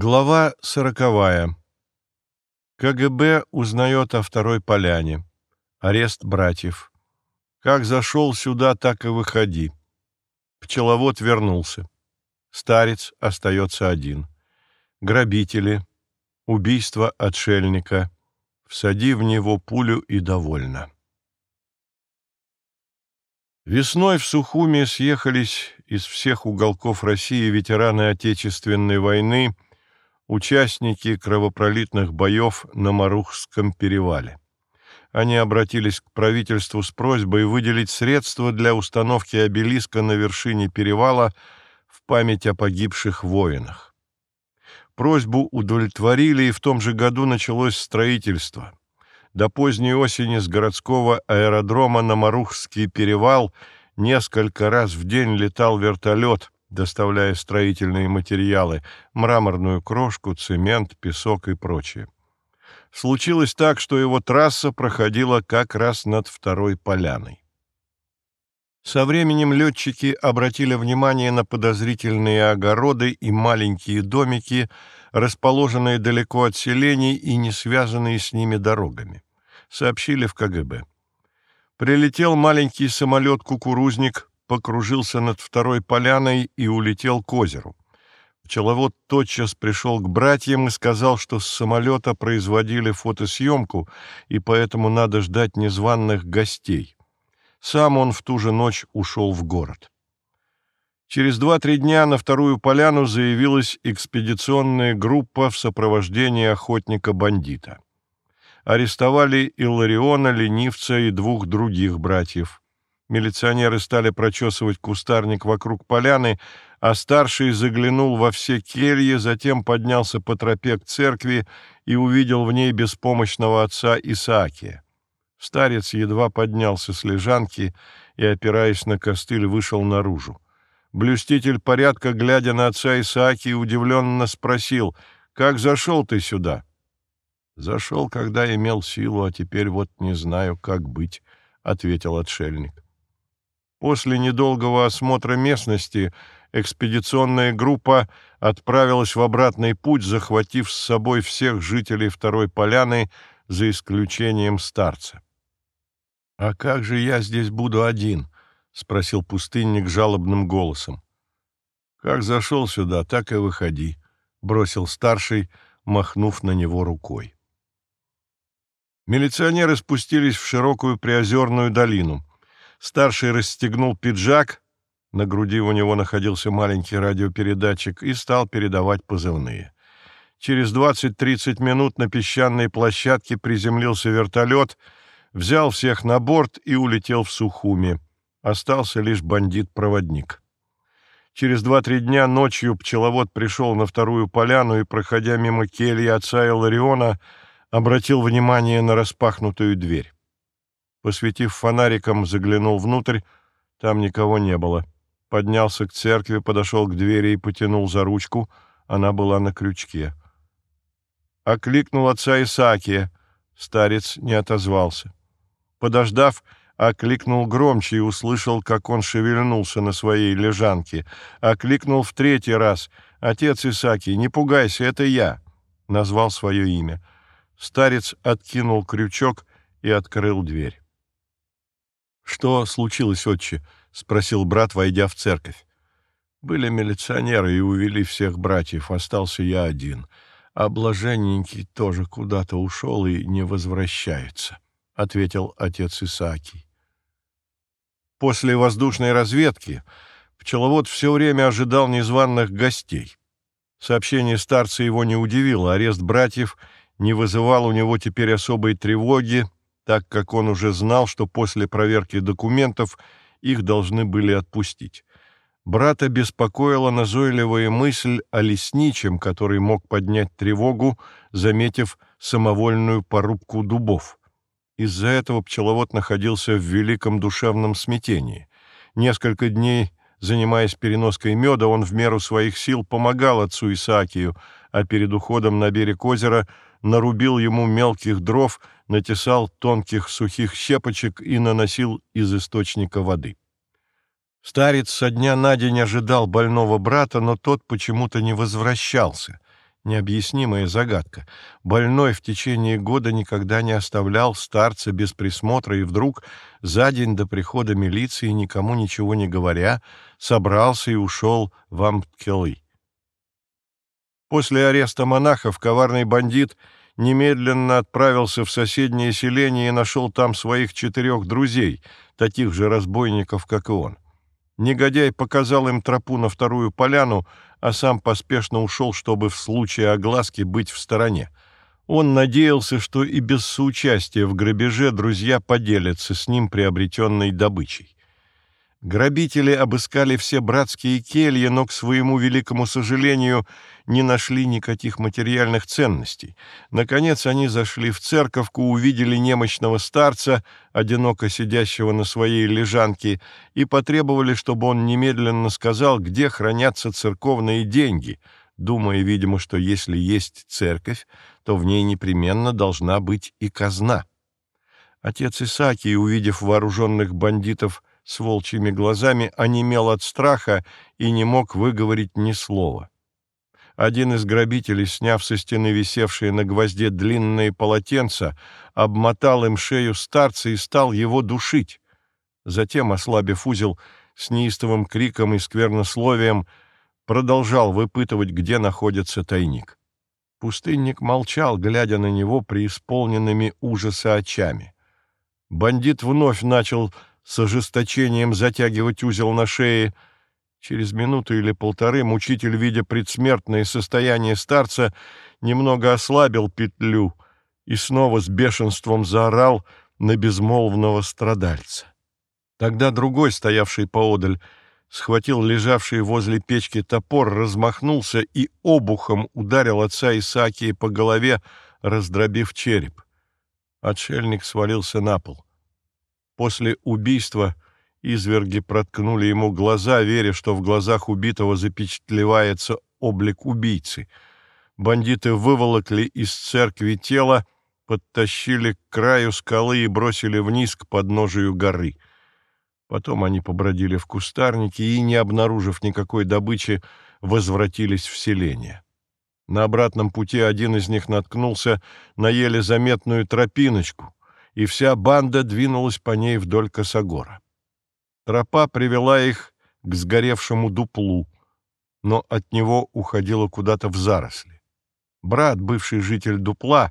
Глава сороковая. КГБ узнает о второй поляне. Арест братьев. Как зашел сюда, так и выходи. Пчеловод вернулся. Старец остается один. Грабители. Убийство отшельника. Всади в него пулю и довольно. Весной в Сухуме съехались из всех уголков России ветераны Отечественной войны – участники кровопролитных боев на Марухском перевале. Они обратились к правительству с просьбой выделить средства для установки обелиска на вершине перевала в память о погибших воинах. Просьбу удовлетворили, и в том же году началось строительство. До поздней осени с городского аэродрома на Марухский перевал несколько раз в день летал вертолет – доставляя строительные материалы, мраморную крошку, цемент, песок и прочее. Случилось так, что его трасса проходила как раз над второй поляной. Со временем летчики обратили внимание на подозрительные огороды и маленькие домики, расположенные далеко от селений и не связанные с ними дорогами. Сообщили в КГБ. Прилетел маленький самолет-кукурузник, покружился над второй поляной и улетел к озеру. Пчеловод тотчас пришел к братьям и сказал, что с самолета производили фотосъемку, и поэтому надо ждать незваных гостей. Сам он в ту же ночь ушел в город. Через два-три дня на вторую поляну заявилась экспедиционная группа в сопровождении охотника-бандита. Арестовали Иллариона, ленивца и двух других братьев. Милиционеры стали прочесывать кустарник вокруг поляны, а старший заглянул во все кельи, затем поднялся по тропе к церкви и увидел в ней беспомощного отца Исаакия. Старец едва поднялся с лежанки и, опираясь на костыль, вышел наружу. Блюститель порядка, глядя на отца Исаакия, удивленно спросил, «Как зашел ты сюда?» «Зашел, когда имел силу, а теперь вот не знаю, как быть», — ответил отшельник. После недолгого осмотра местности экспедиционная группа отправилась в обратный путь, захватив с собой всех жителей Второй Поляны, за исключением старца. «А как же я здесь буду один?» — спросил пустынник жалобным голосом. «Как зашел сюда, так и выходи», — бросил старший, махнув на него рукой. Милиционеры спустились в широкую приозерную долину. Старший расстегнул пиджак, на груди у него находился маленький радиопередатчик, и стал передавать позывные. Через 20-30 минут на песчаной площадке приземлился вертолет, взял всех на борт и улетел в Сухуми. Остался лишь бандит-проводник. Через два-три дня ночью пчеловод пришел на вторую поляну и, проходя мимо кельи отца Илариона, обратил внимание на распахнутую дверь. Посветив фонариком, заглянул внутрь. Там никого не было. Поднялся к церкви, подошел к двери и потянул за ручку. Она была на крючке. Окликнул отца Исаакия. Старец не отозвался. Подождав, окликнул громче и услышал, как он шевельнулся на своей лежанке. Окликнул в третий раз. «Отец Исаакий, не пугайся, это я!» Назвал свое имя. Старец откинул крючок и открыл дверь. «Что случилось, отче?» — спросил брат, войдя в церковь. «Были милиционеры и увели всех братьев, остался я один. А блаженненький тоже куда-то ушел и не возвращается», — ответил отец Исаакий. После воздушной разведки пчеловод все время ожидал незваных гостей. Сообщение старца его не удивило, арест братьев не вызывал у него теперь особой тревоги, так как он уже знал, что после проверки документов их должны были отпустить. Брата беспокоила назойливая мысль о лесничем, который мог поднять тревогу, заметив самовольную порубку дубов. Из-за этого пчеловод находился в великом душевном смятении. Несколько дней, занимаясь переноской меда, он в меру своих сил помогал отцу Исаакию, а перед уходом на берег озера нарубил ему мелких дров – натесал тонких сухих щепочек и наносил из источника воды. Старец со дня на день ожидал больного брата, но тот почему-то не возвращался. необъяснимая загадка. Больной в течение года никогда не оставлял старца без присмотра и вдруг, за день до прихода милиции, никому ничего не говоря, собрался и ушел в Амткелы. После ареста монахов коварный бандит немедленно отправился в соседнее селение и нашел там своих четырех друзей, таких же разбойников, как и он. Негодяй показал им тропу на вторую поляну, а сам поспешно ушел, чтобы в случае огласки быть в стороне. Он надеялся, что и без соучастия в грабеже друзья поделятся с ним приобретенной добычей. Грабители обыскали все братские кельи, но, к своему великому сожалению, не нашли никаких материальных ценностей. Наконец они зашли в церковку, увидели немощного старца, одиноко сидящего на своей лежанке, и потребовали, чтобы он немедленно сказал, где хранятся церковные деньги, думая, видимо, что если есть церковь, то в ней непременно должна быть и казна. Отец Исаакий, увидев вооруженных бандитов, с волчьими глазами онемел от страха и не мог выговорить ни слова. Один из грабителей, сняв со стены висевшие на гвозде длинные полотенца, обмотал им шею старца и стал его душить. Затем, ослабив узел, с неистовым криком и сквернословием продолжал выпытывать, где находится тайник. Пустынник молчал, глядя на него преисполненными ужаса очами. Бандит вновь начал с ожесточением затягивать узел на шее. Через минуту или полторы мучитель, видя предсмертное состояние старца, немного ослабил петлю и снова с бешенством заорал на безмолвного страдальца. Тогда другой, стоявший поодаль, схватил лежавший возле печки топор, размахнулся и обухом ударил отца Исаакия по голове, раздробив череп. Отшельник свалился на пол. После убийства изверги проткнули ему глаза, веря, что в глазах убитого запечатлевается облик убийцы. Бандиты выволокли из церкви тело, подтащили к краю скалы и бросили вниз к подножию горы. Потом они побродили в кустарнике и, не обнаружив никакой добычи, возвратились в селение. На обратном пути один из них наткнулся на еле заметную тропиночку, и вся банда двинулась по ней вдоль косогора. Тропа привела их к сгоревшему дуплу, но от него уходила куда-то в заросли. Брат, бывший житель дупла,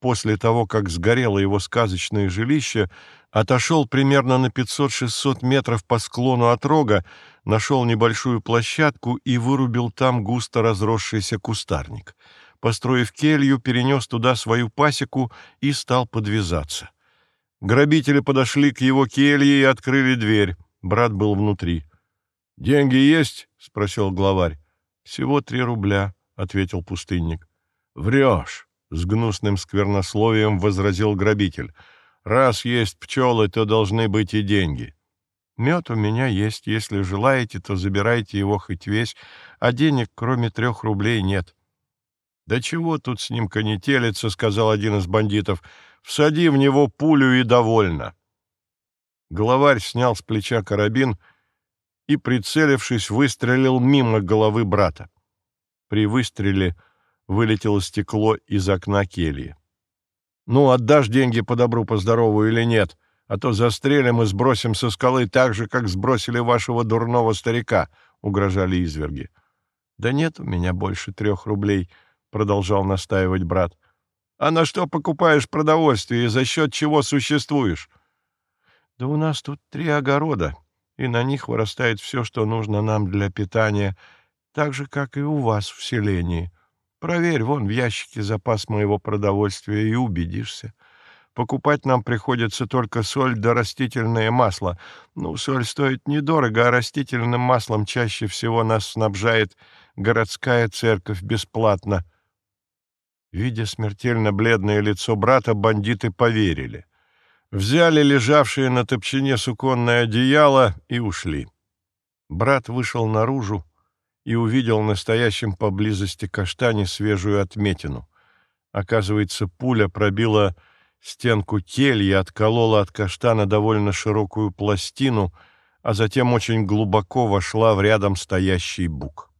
после того, как сгорело его сказочное жилище, отошел примерно на 500-600 метров по склону от рога, нашел небольшую площадку и вырубил там густо разросшийся кустарник. Построив келью, перенес туда свою пасеку и стал подвязаться. Грабители подошли к его келье и открыли дверь. Брат был внутри. «Деньги есть?» — спросил главарь. «Всего три рубля», — ответил пустынник. «Врешь!» — с гнусным сквернословием возразил грабитель. «Раз есть пчелы, то должны быть и деньги». «Мед у меня есть. Если желаете, то забирайте его хоть весь, а денег, кроме трех рублей, нет». «Да чего тут с ним конетелиться?» — сказал один из бандитов. Всади в него пулю и довольно. Главарь снял с плеча карабин и, прицелившись, выстрелил мимо головы брата. При выстреле вылетело стекло из окна кельи. «Ну, отдашь деньги по добру, по здорову или нет, а то застрелим и сбросим со скалы так же, как сбросили вашего дурного старика», — угрожали изверги. «Да нет у меня больше трех рублей», — продолжал настаивать брат. А на что покупаешь продовольствие и за счет чего существуешь? Да у нас тут три огорода, и на них вырастает все, что нужно нам для питания, так же, как и у вас в селении. Проверь, вон в ящике запас моего продовольствия, и убедишься. Покупать нам приходится только соль да растительное масло. Ну, соль стоит недорого, а растительным маслом чаще всего нас снабжает городская церковь бесплатно — Видя смертельно бледное лицо брата, бандиты поверили. Взяли лежавшее на топчине суконное одеяло и ушли. Брат вышел наружу и увидел настоящем поблизости каштане свежую отметину. Оказывается, пуля пробила стенку кельи, отколола от каштана довольно широкую пластину, а затем очень глубоко вошла в рядом стоящий бук.